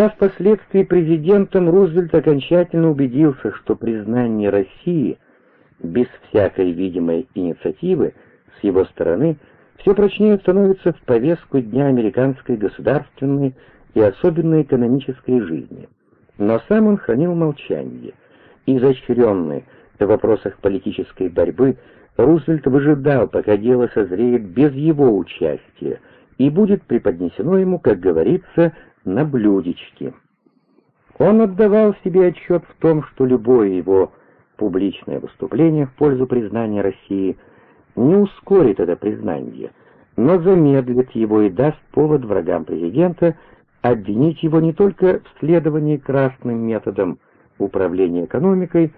Став впоследствии президентом, Рузвельт окончательно убедился, что признание России без всякой видимой инициативы с его стороны все прочнее становится в повестку дня американской государственной и особенно экономической жизни. Но сам он хранил молчание. Изощренный в вопросах политической борьбы, Рузвельт выжидал, пока дело созреет без его участия, и будет преподнесено ему, как говорится, на блюдечке. Он отдавал себе отчет в том, что любое его публичное выступление в пользу признания России не ускорит это признание, но замедлит его и даст повод врагам президента обвинить его не только в следовании красным методам управления экономикой,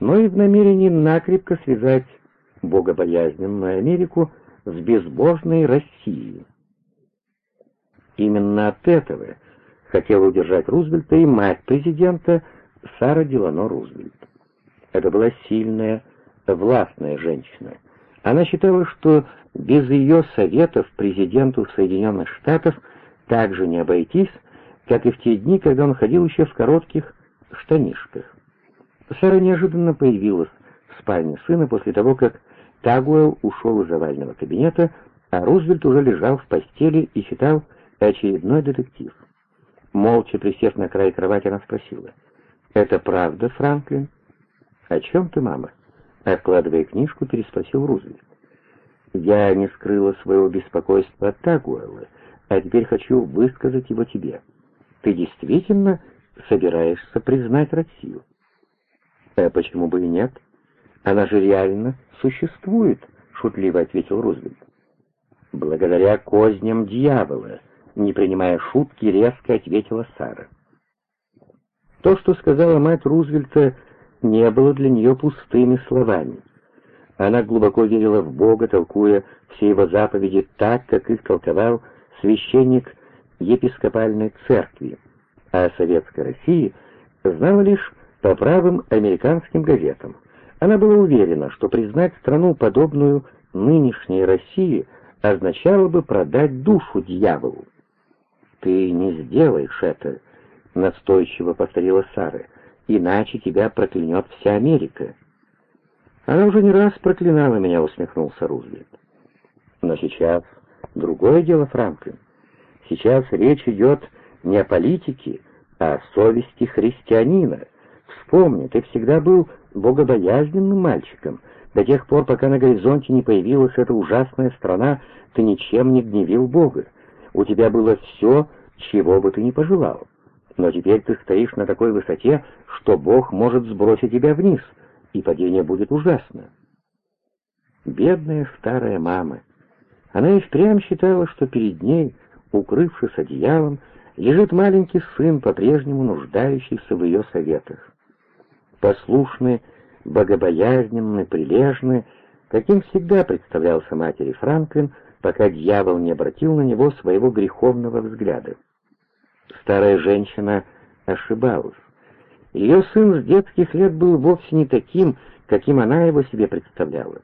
но и в намерении накрепко связать богобоязненную Америку с безбожной Россией. Именно от этого хотела удержать Рузвельта и мать президента Сара Дилано Рузвельт. Это была сильная, властная женщина. Она считала, что без ее советов президенту Соединенных Штатов также не обойтись, как и в те дни, когда он ходил еще в коротких штанишках. Сара неожиданно появилась в спальне сына после того, как Тагуэлл ушел из овального кабинета, а Рузвельт уже лежал в постели и читал очередной детектив. Молча присев на край кровати, она спросила. «Это правда, Франклин?» «О чем ты, мама?» Откладывая книжку, переспросил Рузвельт. «Я не скрыла своего беспокойства от Тагуэлла, а теперь хочу высказать его тебе. Ты действительно собираешься признать Россию?» «А почему бы и нет? Она же реально существует», — шутливо ответил Рузвельт. «Благодаря козням дьявола», — не принимая шутки, резко ответила Сара. То, что сказала мать Рузвельта, не было для нее пустыми словами. Она глубоко верила в Бога, толкуя все его заповеди так, как их толковал священник епископальной церкви, а Советской России знала лишь по правым американским газетам. Она была уверена, что признать страну, подобную нынешней России, означало бы продать душу дьяволу. «Ты не сделаешь это», — настойчиво повторила Сара, — «иначе тебя проклянет вся Америка». «Она уже не раз проклинала меня», — усмехнулся Рузвельт. «Но сейчас другое дело, Франклин. Сейчас речь идет не о политике, а о совести христианина. Вспомни, ты всегда был богобоязненным мальчиком. До тех пор, пока на горизонте не появилась эта ужасная страна, ты ничем не гневил Бога. У тебя было все, чего бы ты ни пожелал. Но теперь ты стоишь на такой высоте, что Бог может сбросить тебя вниз, и падение будет ужасно. Бедная старая мама. Она и впрямь считала, что перед ней, укрывшись одеялом, лежит маленький сын, по-прежнему нуждающийся в ее советах. Послушный, богобоязненный, прилежный, каким всегда представлялся матери Франклин, пока дьявол не обратил на него своего греховного взгляда. Старая женщина ошибалась. Ее сын с детских лет был вовсе не таким, каким она его себе представляла.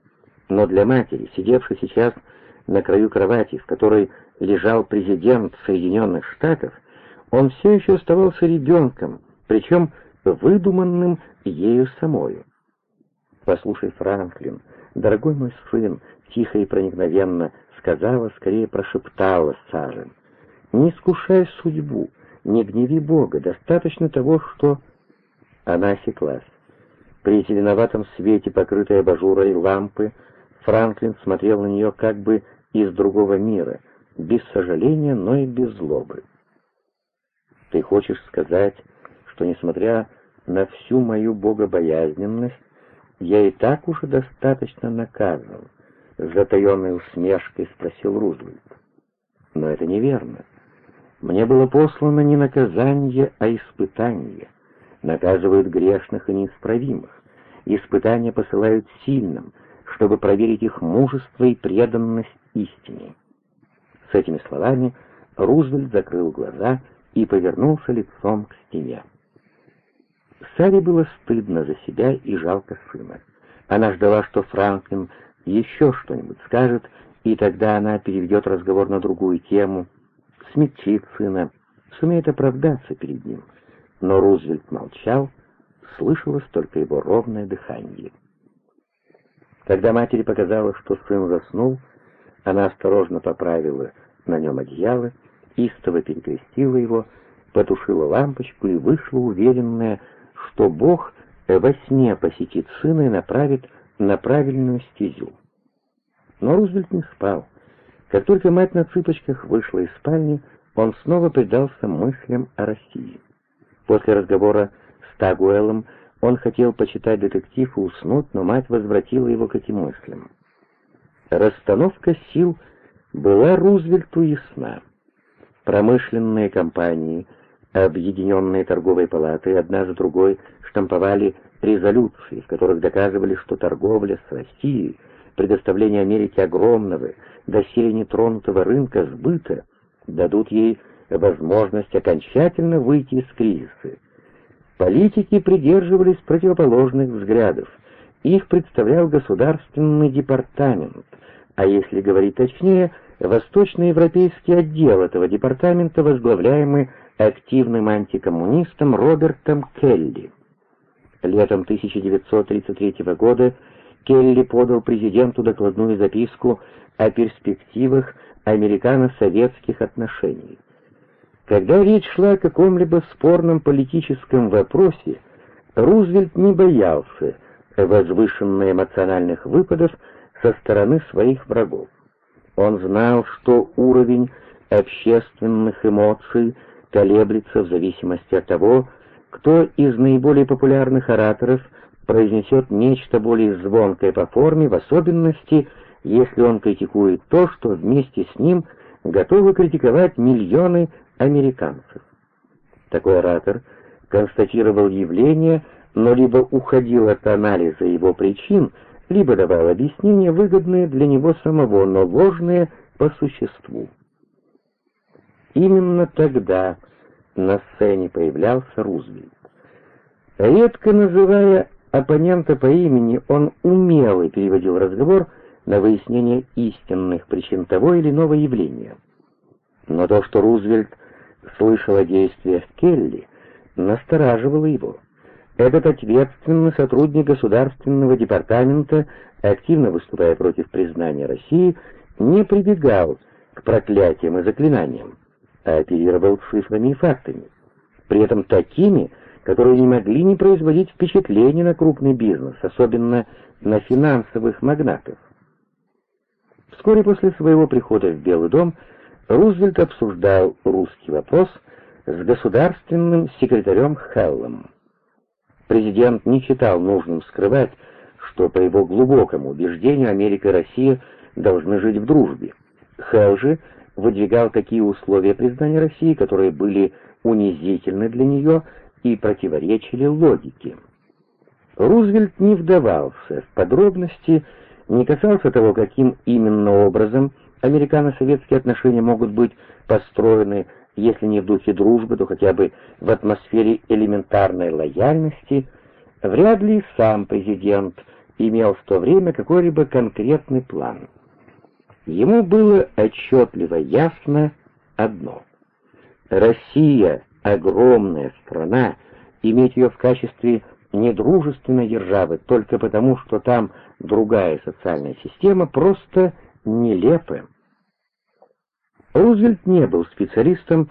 Но для матери, сидевшей сейчас на краю кровати, в которой лежал президент Соединенных Штатов, он все еще оставался ребенком, причем выдуманным ею самою. «Послушай, Франклин, дорогой мой сын», — тихо и проникновенно сказала, скорее прошептала Сара. «Не искушай судьбу, не гневи Бога, достаточно того, что...» Она осеклась. При зеленоватом свете, покрытой абажурой лампы, Франклин смотрел на нее как бы из другого мира, без сожаления, но и без злобы. «Ты хочешь сказать, что, несмотря на всю мою богобоязненность, я и так уже достаточно наказан?» С затаенной усмешкой спросил Рузвельт. Но это неверно. Мне было послано не наказание, а испытание. Наказывают грешных и неисправимых. Испытания посылают сильным, чтобы проверить их мужество и преданность истине. С этими словами Рузвельт закрыл глаза и повернулся лицом к стене. Саре было стыдно за себя и жалко сына. Она ждала, что Франклин еще что-нибудь скажет, и тогда она переведет разговор на другую тему, смягчит сына, сумеет оправдаться перед ним. Но Рузвельт молчал, слышалось только его ровное дыхание. Когда матери показалось, что сын заснул, она осторожно поправила на нем одеяло, истово перекрестила его, потушила лампочку и вышла уверенная, что Бог во сне посетит сына и направит на правильную стезю. Но Рузвельт не спал. Как только мать на цыпочках вышла из спальни, он снова предался мыслям о России. После разговора с Тагуэлом он хотел почитать детектив и уснуть, но мать возвратила его к этим мыслям. Расстановка сил была Рузвельту ясна. Промышленные компании, объединенные торговой палатой, одна за другой штамповали резолюции, в которых доказывали, что торговля с Россией, предоставление Америке огромного, доселе нетронутого рынка сбыта, дадут ей возможность окончательно выйти из кризиса. Политики придерживались противоположных взглядов. Их представлял Государственный департамент, а если говорить точнее, восточноевропейский отдел этого департамента, возглавляемый активным антикоммунистом Робертом Келли. Летом 1933 года Келли подал президенту докладную записку о перспективах американо-советских отношений. Когда речь шла о каком-либо спорном политическом вопросе, Рузвельт не боялся возвышенно эмоциональных выпадов со стороны своих врагов. Он знал, что уровень общественных эмоций колеблется в зависимости от того, кто из наиболее популярных ораторов произнесет нечто более звонкое по форме, в особенности, если он критикует то, что вместе с ним готовы критиковать миллионы американцев. Такой оратор констатировал явление, но либо уходил от анализа его причин, либо давал объяснения, выгодные для него самого, но ложные по существу. Именно тогда на сцене появлялся Рузвельт. Редко называя оппонента по имени, он умело переводил разговор на выяснение истинных причин того или иного явления. Но то, что Рузвельт слышал о действиях Келли, настораживало его. Этот ответственный сотрудник Государственного департамента, активно выступая против признания России, не прибегал к проклятиям и заклинаниям, а оперировал цифрами и фактами. При этом такими, которые не могли не производить впечатления на крупный бизнес, особенно на финансовых магнатов. Вскоре после своего прихода в Белый дом Рузвельт обсуждал русский вопрос с государственным секретарем Хеллом. Президент не считал нужным скрывать, что по его глубокому убеждению Америка и Россия должны жить в дружбе. Хелл же выдвигал такие условия признания России, которые были унизительны для нее и противоречили логике. Рузвельт не вдавался в подробности, не касался того, каким именно образом Американо-советские отношения могут быть построены, если не в духе дружбы, то хотя бы в атмосфере элементарной лояльности. Вряд ли сам президент имел в то время какой-либо конкретный план. Ему было отчетливо ясно одно. Россия — огромная страна, иметь ее в качестве недружественной державы только потому, что там другая социальная система, просто нелепы. Рузвельт не был специалистом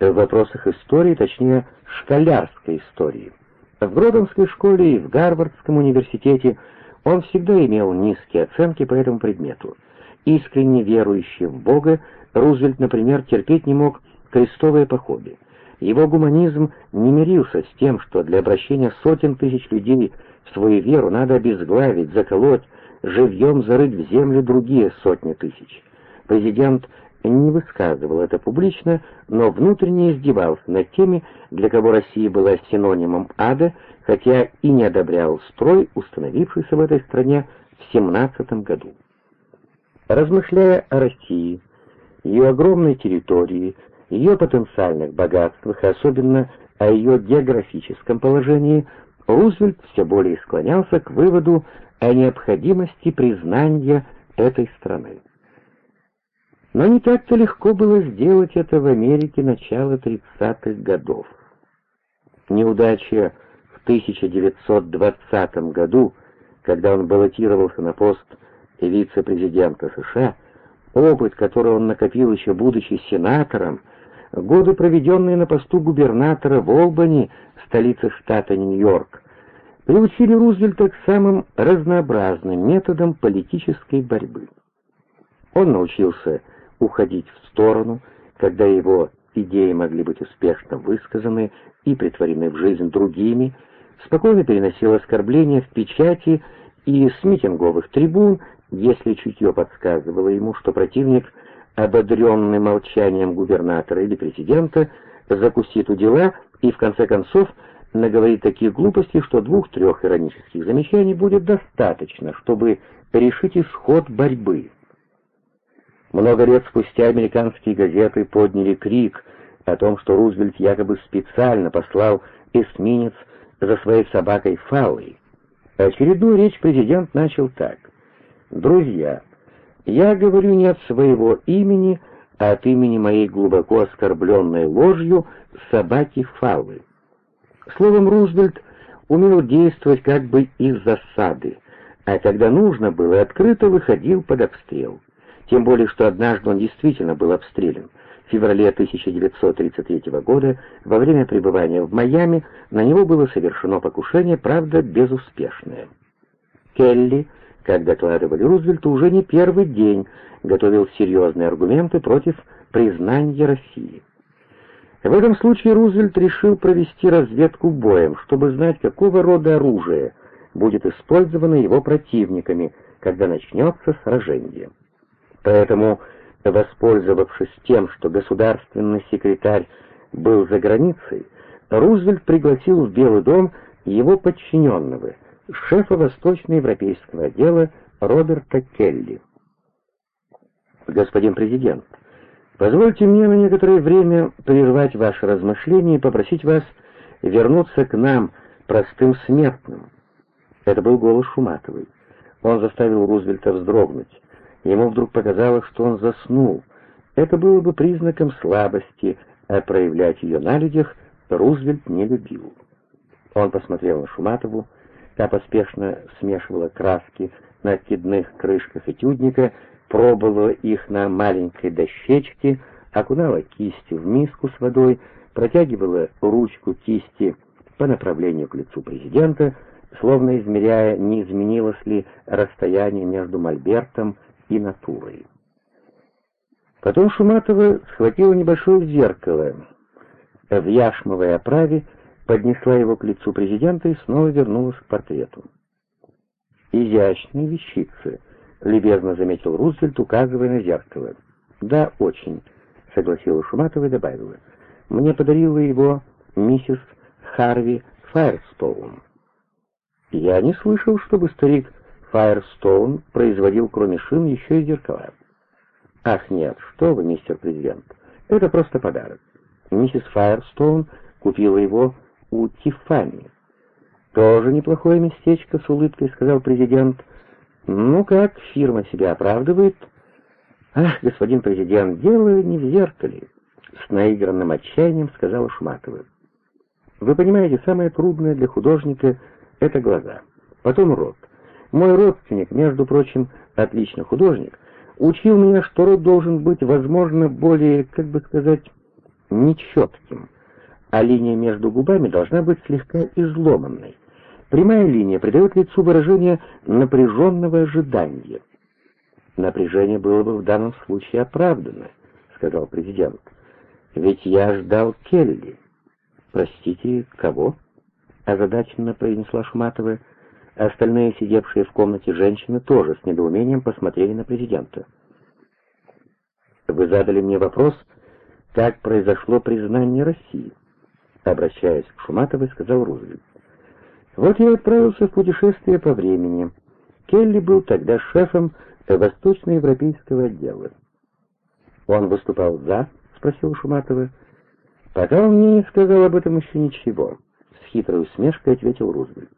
в вопросах истории, точнее, школярской истории. В Гродонской школе и в Гарвардском университете он всегда имел низкие оценки по этому предмету. Искренне верующий в Бога, Рузвельт, например, терпеть не мог крестовые походы. Его гуманизм не мирился с тем, что для обращения сотен тысяч людей в свою веру надо обезглавить, заколоть, живьем зарыть в землю другие сотни тысяч. Президент не высказывал это публично, но внутренне издевался над теми, для кого Россия была синонимом ада, хотя и не одобрял строй, установившийся в этой стране в 17 году. Размышляя о России, ее огромной территории, ее потенциальных богатствах, особенно о ее географическом положении, Рузвельт все более склонялся к выводу о необходимости признания этой страны. Но не так-то легко было сделать это в Америке начала 30-х годов. Неудача в 1920 году, когда он баллотировался на пост вице-президента США, опыт, который он накопил еще будучи сенатором, годы, проведенные на посту губернатора в Олбани, столице штата Нью-Йорк, приучили Рузвельта к самым разнообразным методам политической борьбы. Он научился уходить в сторону, когда его идеи могли быть успешно высказаны и притворены в жизнь другими, спокойно переносил оскорбления в печати и с митинговых трибун, если чутье подсказывало ему, что противник, ободренный молчанием губернатора или президента, закусит у дела и, в конце концов, наговорит такие глупости, что двух-трех иронических замечаний будет достаточно, чтобы решить исход борьбы. Много лет спустя американские газеты подняли крик о том, что Рузвельт якобы специально послал эсминец за своей собакой Фаллой. Очередную речь президент начал так. «Друзья, я говорю не от своего имени, а от имени моей глубоко оскорбленной ложью собаки Фаллы. Словом, Рузвельт умел действовать как бы из засады, а когда нужно было, открыто выходил под обстрел. Тем более, что однажды он действительно был обстрелян. В феврале 1933 года, во время пребывания в Майами, на него было совершено покушение, правда, безуспешное. Келли, как докладывали Рузвельту, уже не первый день готовил серьезные аргументы против признания России. В этом случае Рузвельт решил провести разведку боем, чтобы знать, какого рода оружие будет использовано его противниками, когда начнется сражение. Поэтому, воспользовавшись тем, что государственный секретарь был за границей, Рузвельт пригласил в Белый дом его подчиненного, шефа восточноевропейского отдела Роберта Келли. «Господин президент, позвольте мне на некоторое время прервать ваши размышления и попросить вас вернуться к нам, простым смертным». Это был голос Шуматовой. Он заставил Рузвельта вздрогнуть. Ему вдруг показалось, что он заснул. Это было бы признаком слабости, а проявлять ее на людях Рузвельт не любил. Он посмотрел на Шуматову, та поспешно смешивала краски на откидных крышках этюдника, пробовала их на маленькой дощечке, окунала кисти в миску с водой, протягивала ручку кисти по направлению к лицу президента, словно измеряя, не изменилось ли расстояние между мольбертом и натурой. Потом Шуматова схватила небольшое зеркало в яшмовой оправе, поднесла его к лицу президента и снова вернулась к портрету. «Изящные вещицы», — любезно заметил Рузвельт, указывая на зеркало. «Да, очень», — согласилась Шуматова и добавила. «Мне подарила его миссис Харви Файрстоун». «Я не слышал, чтобы старик Файерстоун производил кроме шин еще и зеркала. Ах нет, что вы, мистер президент, это просто подарок. Миссис Файерстоун купила его у Тиффани. Тоже неплохое местечко, с улыбкой сказал президент. Ну как, фирма себя оправдывает? Ах, господин президент, дело не в зеркале, с наигранным отчаянием сказала Шматова. Вы понимаете, самое трудное для художника — это глаза, потом рот. Мой родственник, между прочим, отличный художник, учил меня, что рот должен быть, возможно, более, как бы сказать, нечетким, а линия между губами должна быть слегка изломанной. Прямая линия придает лицу выражение напряженного ожидания. Напряжение было бы в данном случае оправдано, сказал президент. Ведь я ждал Келли. Простите, кого? озадаченно произнесла Шматова. Остальные, сидевшие в комнате женщины, тоже с недоумением посмотрели на президента. «Вы задали мне вопрос, как произошло признание России?» Обращаясь к Шуматовой, сказал Рузвельт. «Вот я отправился в путешествие по времени. Келли был тогда шефом восточноевропейского отдела». «Он выступал за?» — спросил Шуматова. «Пока он мне не сказал об этом еще ничего», — с хитрой усмешкой ответил Рузвельт.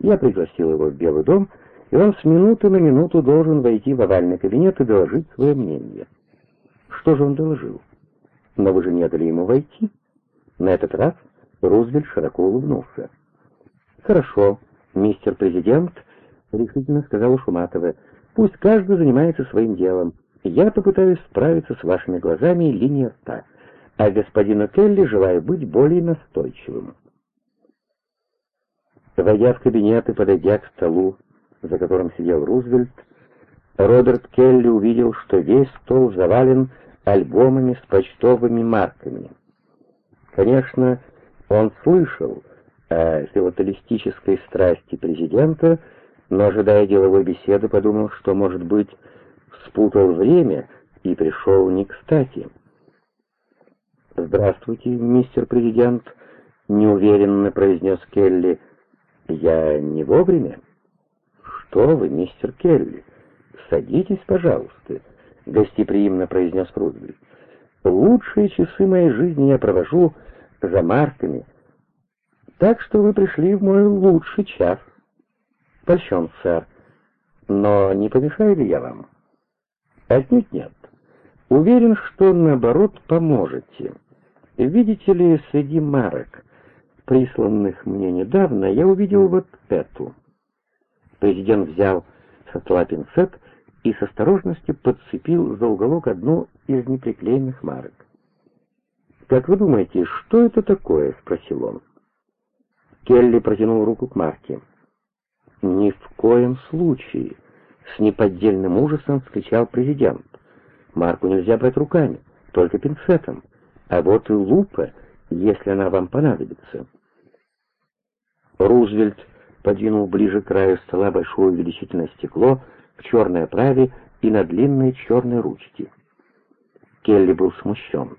Я пригласил его в Белый дом, и он с минуты на минуту должен войти в овальный кабинет и доложить свое мнение. Что же он доложил? Но вы же не дали ему войти. На этот раз Рузвельт широко улыбнулся. «Хорошо, мистер президент», — решительно сказала Шуматова, — «пусть каждый занимается своим делом. Я попытаюсь справиться с вашими глазами и линией рта, а господину Келли желаю быть более настойчивым». Войдя в кабинет и подойдя к столу, за которым сидел Рузвельт, Роберт Келли увидел, что весь стол завален альбомами с почтовыми марками. Конечно, он слышал о филателистической страсти президента, но, ожидая деловой беседы, подумал, что, может быть, спутал время и пришел не кстати. «Здравствуйте, мистер президент», — неуверенно произнес Келли. «Я не вовремя?» «Что вы, мистер Келли? Садитесь, пожалуйста», — гостеприимно произнес Рузвельт. «Лучшие часы моей жизни я провожу за марками, так что вы пришли в мой лучший час». «Польщен, сэр. Но не помешаю ли я вам?» «Отнюдь нет. Уверен, что, наоборот, поможете. Видите ли, среди марок, присланных мне недавно, я увидел вот эту». Президент взял со стола пинцет и с осторожностью подцепил за уголок одну из неприклеенных марок. «Как вы думаете, что это такое?» — спросил он. Келли протянул руку к марке. «Ни в коем случае!» — с неподдельным ужасом вскричал президент. «Марку нельзя брать руками, только пинцетом, а вот и лупа, если она вам понадобится». Рузвельт подвинул ближе к краю стола большое увеличительное стекло в черной оправе и на длинной черной ручке. Келли был смущен.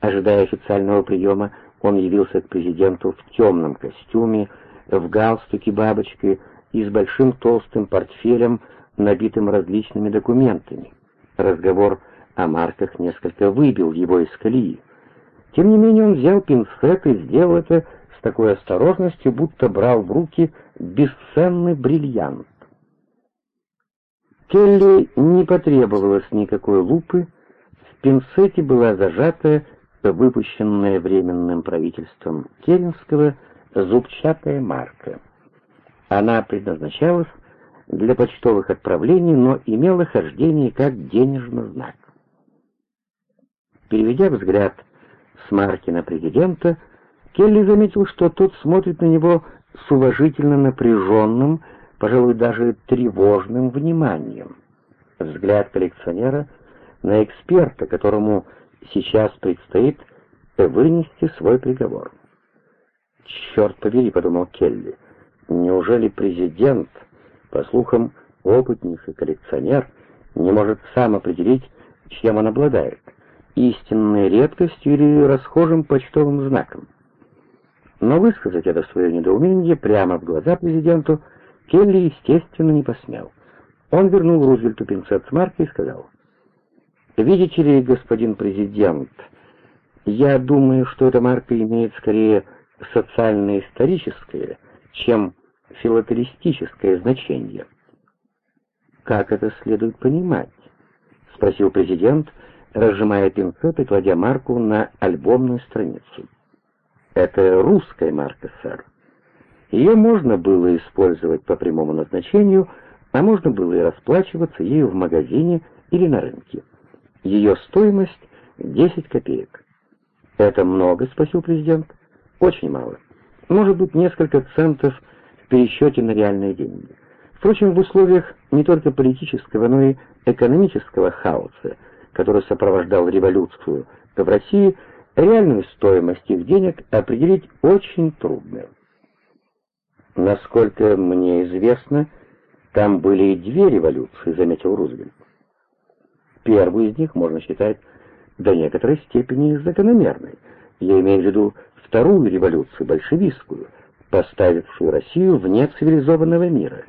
Ожидая официального приема, он явился к президенту в темном костюме, в галстуке бабочкой и с большим толстым портфелем, набитым различными документами. Разговор о марках несколько выбил его из колеи. Тем не менее он взял пинцет и сделал это с такой осторожностью, будто брал в руки бесценный бриллиант. Келли не потребовалось никакой лупы, в пинцете была зажата выпущенная временным правительством Керенского зубчатая марка. Она предназначалась для почтовых отправлений, но имела хождение как денежный знак. Переведя взгляд с марки на президента, Келли заметил, что тот смотрит на него с уважительно напряженным, пожалуй, даже тревожным вниманием. Взгляд коллекционера на эксперта, которому сейчас предстоит вынести свой приговор. «Черт побери», — подумал Келли, — «неужели президент, по слухам, опытнейший коллекционер, не может сам определить, чем он обладает, истинной редкостью или расхожим почтовым знаком?» Но высказать это свое недоумение прямо в глаза президенту Келли, естественно, не посмел. Он вернул Рузвельту пинцет с маркой и сказал, «Видите ли, господин президент, я думаю, что эта марка имеет скорее социально-историческое, чем филателистическое значение». «Как это следует понимать?» — спросил президент, разжимая пинцет и кладя марку на альбомную страницу. Это русская марка, сэр. Ее можно было использовать по прямому назначению, а можно было и расплачиваться ею в магазине или на рынке. Ее стоимость — 10 копеек. «Это много?» — спросил президент. «Очень мало. Может быть, несколько центов в пересчете на реальные деньги. Впрочем, в условиях не только политического, но и экономического хаоса, который сопровождал революцию в России, Реальную стоимость их денег определить очень трудно. Насколько мне известно, там были и две революции, заметил Рузвельт. Первую из них можно считать до некоторой степени закономерной. Я имею в виду вторую революцию, большевистскую, поставившую Россию вне цивилизованного мира.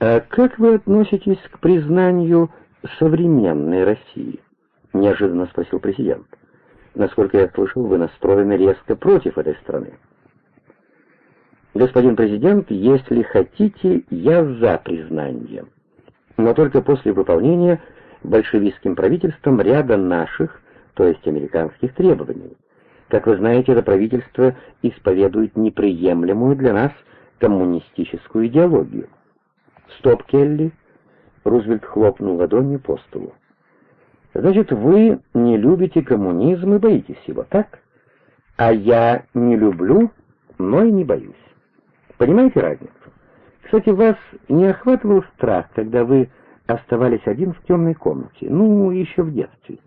А как вы относитесь к признанию современной России? — неожиданно спросил президент. «Насколько я слышал, вы настроены резко против этой страны». «Господин президент, если хотите, я за признание, но только после выполнения большевистским правительством ряда наших, то есть американских требований. Как вы знаете, это правительство исповедует неприемлемую для нас коммунистическую идеологию. «Стоп, Келли!» Рузвельт хлопнул ладонью по столу. «Значит, вы не любите коммунизм и боитесь его, так? А я не люблю, но и не боюсь. Понимаете разницу? Кстати, вас не охватывал страх, когда вы оставались один в темной комнате, ну, еще в детстве?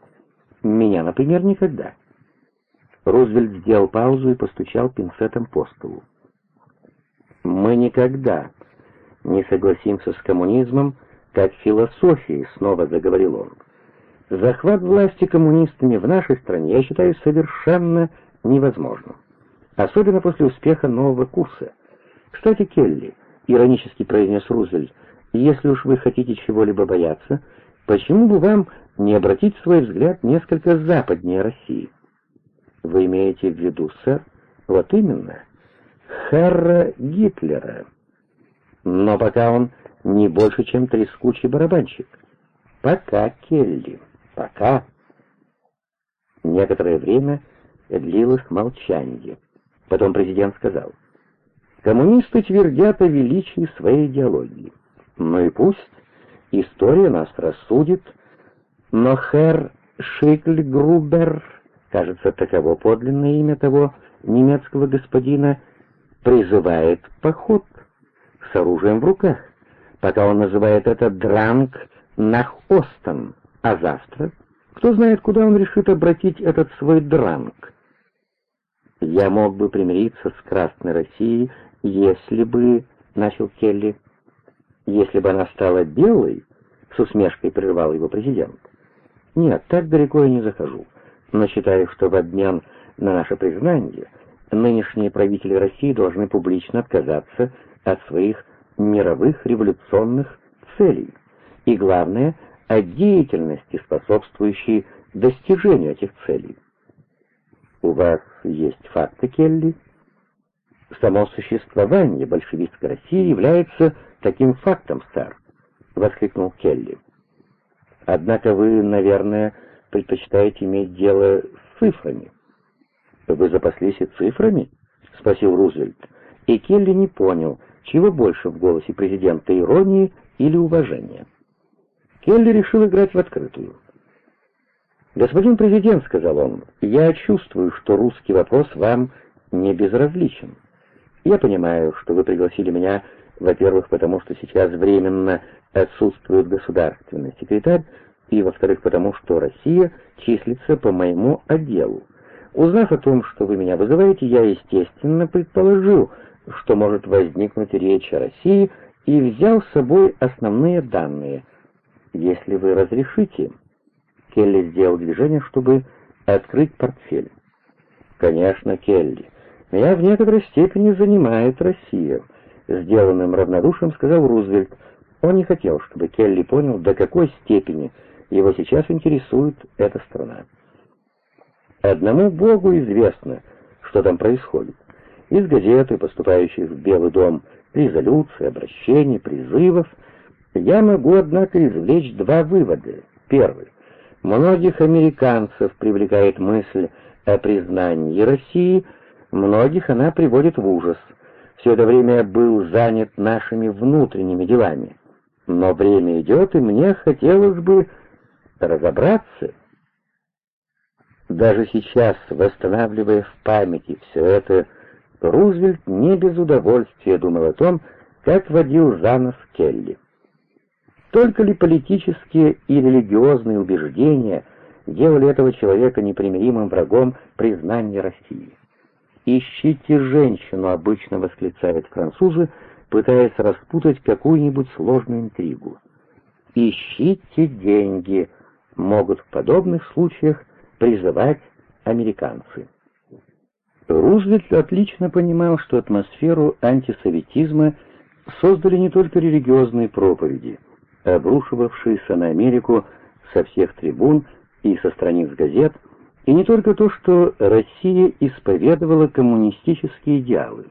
Меня, например, никогда». Рузвельт сделал паузу и постучал пинцетом по столу. «Мы никогда не согласимся с коммунизмом, как философией», — снова заговорил он. «Захват власти коммунистами в нашей стране я считаю совершенно невозможным, особенно после успеха нового курса. Кстати, Келли, — иронически произнес Рузвельт, — если уж вы хотите чего-либо бояться, почему бы вам не обратить свой взгляд несколько западнее России?» «Вы имеете в виду, сэр?» «Вот именно. Харра Гитлера. Но пока он не больше, чем трескучий барабанщик. Пока, Келли, пока». Некоторое время длилось молчание. Потом президент сказал, «Коммунисты твердят о величии своей идеологии. Ну и пусть, история нас рассудит, но Херр Шикльгрубер кажется, таково подлинное имя того немецкого господина, призывает поход с оружием в руках, пока он называет это «дранг нах Остен», а завтра, кто знает, куда он решит обратить этот свой дранг. «Я мог бы примириться с Красной Россией, если бы...» — начал Келли. «Если бы она стала белой...» — с усмешкой прервал его президент. «Нет, так далеко я не захожу но считаю, что в обмен на наше признание нынешние правители России должны публично отказаться от своих мировых революционных целей и, главное, от деятельности, способствующей достижению этих целей. У вас есть факты, Келли? Само существование большевистской России является таким фактом, сэр, — воскликнул Келли. Однако вы, наверное, предпочитаете иметь дело с цифрами. «Вы запаслись и цифрами?» — спросил Рузвельт. И Келли не понял, чего больше в голосе президента иронии или уважения. Келли решил играть в открытую. «Господин президент», — сказал он, — «я чувствую, что русский вопрос вам не безразличен. Я понимаю, что вы пригласили меня, во-первых, потому что сейчас временно отсутствует государственный секретарь, и, во-вторых, потому что Россия числится по моему отделу. Узнав о том, что вы меня вызываете, я, естественно, предположил, что может возникнуть речь о России, и взял с собой основные данные. Если вы разрешите, Келли сделал движение, чтобы открыть портфель. Конечно, Келли, меня в некоторой степени занимает Россия. Сделанным равнодушием сказал Рузвельт. Он не хотел, чтобы Келли понял, до какой степени его сейчас интересует эта страна. Одному Богу известно, что там происходит. Из газеты, поступающих в Белый дом, резолюций, обращений, призывов, я могу, однако, извлечь два вывода. Первый. Многих американцев привлекает мысль о признании России, многих она приводит в ужас. Все это время я был занят нашими внутренними делами. Но время идет, и мне хотелось бы разобраться. Даже сейчас, восстанавливая в памяти все это, Рузвельт не без удовольствия думал о том, как водил за нос Келли. Только ли политические и религиозные убеждения делали этого человека непримиримым врагом признания России? «Ищите женщину», — обычно восклицают французы, пытаясь распутать какую-нибудь сложную интригу. «Ищите деньги», могут в подобных случаях призывать американцы. Рузвельт отлично понимал, что атмосферу антисоветизма создали не только религиозные проповеди, обрушивавшиеся на Америку со всех трибун и со страниц газет, и не только то, что Россия исповедовала коммунистические идеалы.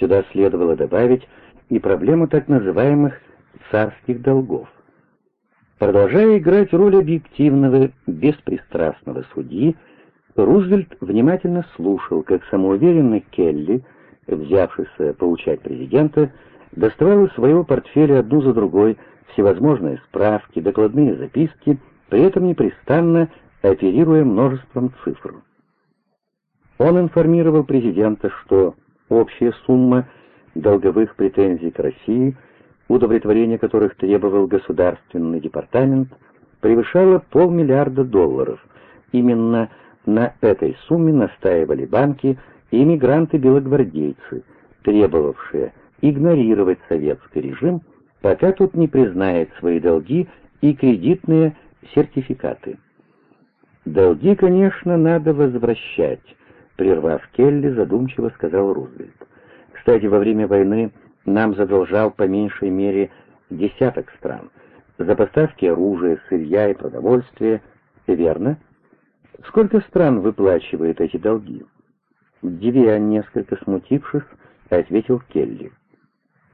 Сюда следовало добавить и проблему так называемых царских долгов. Продолжая играть роль объективного, беспристрастного судьи, Рузвельт внимательно слушал, как самоуверенный Келли, взявшийся поучать президента, доставал из своего портфеля одну за другой всевозможные справки, докладные записки, при этом непрестанно оперируя множеством цифр. Он информировал президента, что общая сумма долговых претензий к России, удовлетворение которых требовал Государственный департамент, превышала полмиллиарда долларов. Именно на этой сумме настаивали банки и иммигранты-белогвардейцы, требовавшие игнорировать советский режим, пока тот не признает свои долги и кредитные сертификаты. «Долги, конечно, надо возвращать», — прервав Келли, задумчиво сказал Рузвельт. «Кстати, во время войны нам задолжал по меньшей мере десяток стран за поставки оружия, сырья и продовольствия. Верно? Сколько стран выплачивает эти долги?» Дивия, несколько смутившись, ответил Келли.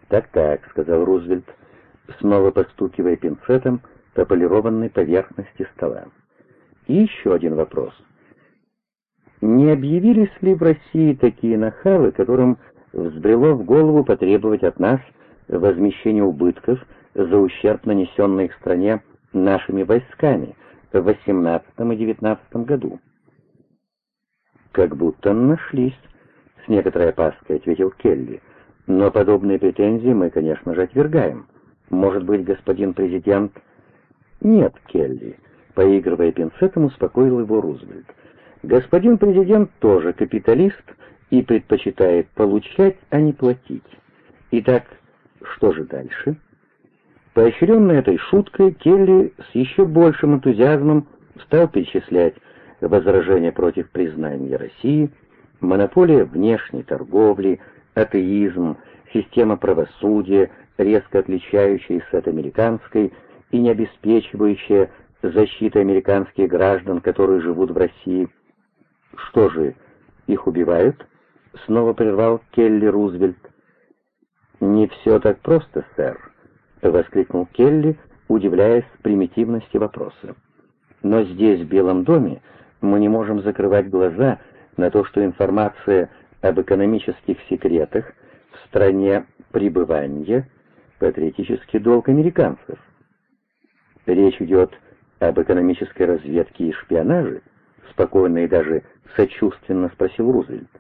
«Так-так», — сказал Рузвельт, снова постукивая пинцетом по полированной поверхности стола. И еще один вопрос. Не объявились ли в России такие нахалы, которым взбрело в голову потребовать от нас возмещения убытков за ущерб, нанесенный их стране нашими войсками в 18 и 19 году? «Как будто нашлись», — с некоторой опаской ответил Келли. «Но подобные претензии мы, конечно же, отвергаем. Может быть, господин президент...» «Нет, Келли», — поигрывая пинцетом, успокоил его Рузвельт. «Господин президент тоже капиталист и предпочитает получать, а не платить. Итак, что же дальше?» Поощренный этой шуткой, Келли с еще большим энтузиазмом стал перечислять возражения против признания России, монополия внешней торговли, атеизм, система правосудия, резко отличающаяся от американской и не обеспечивающая защиты американских граждан, которые живут в России. Что же, их убивают? Снова прервал Келли Рузвельт. «Не все так просто, сэр», — воскликнул Келли, удивляясь примитивности вопроса. «Но здесь, в Белом доме, мы не можем закрывать глаза на то, что информация об экономических секретах в стране пребывания — патриотический долг американцев. Речь идет об экономической разведке и шпионаже? Спокойно и даже сочувственно спросил Рузвельт.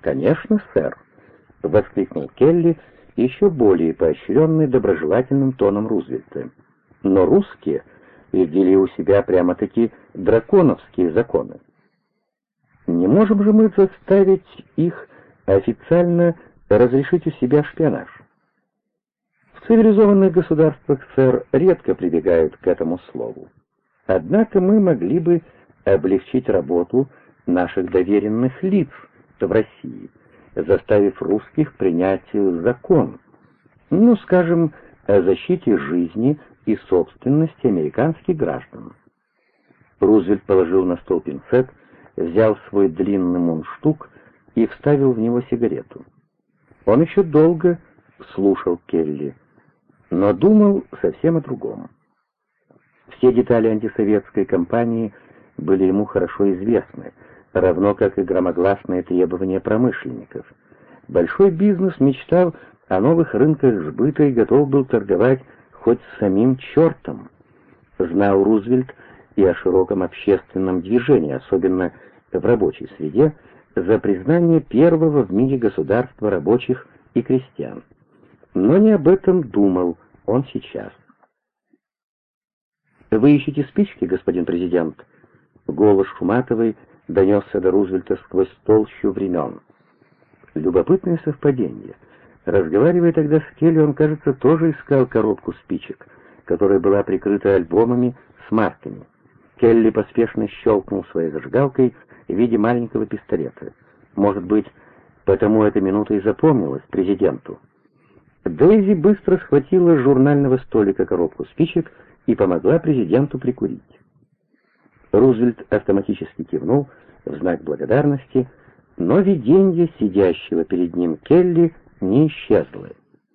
«Конечно, сэр», — воскликнул Келли, еще более поощренный доброжелательным тоном Рузвельта. «Но русские ввели у себя прямо-таки драконовские законы. Не можем же мы заставить их официально разрешить у себя шпионаж. В цивилизованных государствах, сэр, редко прибегают к этому слову. Однако мы могли бы облегчить работу наших доверенных лиц в России, заставив русских принять закон, ну, скажем, о защите жизни и собственности американских граждан. Рузвельт положил на стол пинцет, взял свой длинный мундштук и вставил в него сигарету. Он еще долго слушал Келли, но думал совсем о другом. Все детали антисоветской кампании были ему хорошо известны, равно как и громогласные требования промышленников. Большой бизнес мечтал о новых рынках сбыта и готов был торговать хоть с самим чертом. Знал Рузвельт и о широком общественном движении, особенно в рабочей среде, за признание первого в мире государства рабочих и крестьян. Но не об этом думал он сейчас. «Вы ищете спички, господин президент?» Голос Шуматовой донесся до Рузвельта сквозь толщу времен. Любопытное совпадение. Разговаривая тогда с Келли, он, кажется, тоже искал коробку спичек, которая была прикрыта альбомами с марками. Келли поспешно щелкнул своей зажигалкой в виде маленького пистолета. Может быть, потому эта минута и запомнилась президенту. Дейзи быстро схватила с журнального столика коробку спичек и помогла президенту прикурить. Рузвельт автоматически кивнул в знак благодарности, но видение сидящего перед ним Келли не исчезло.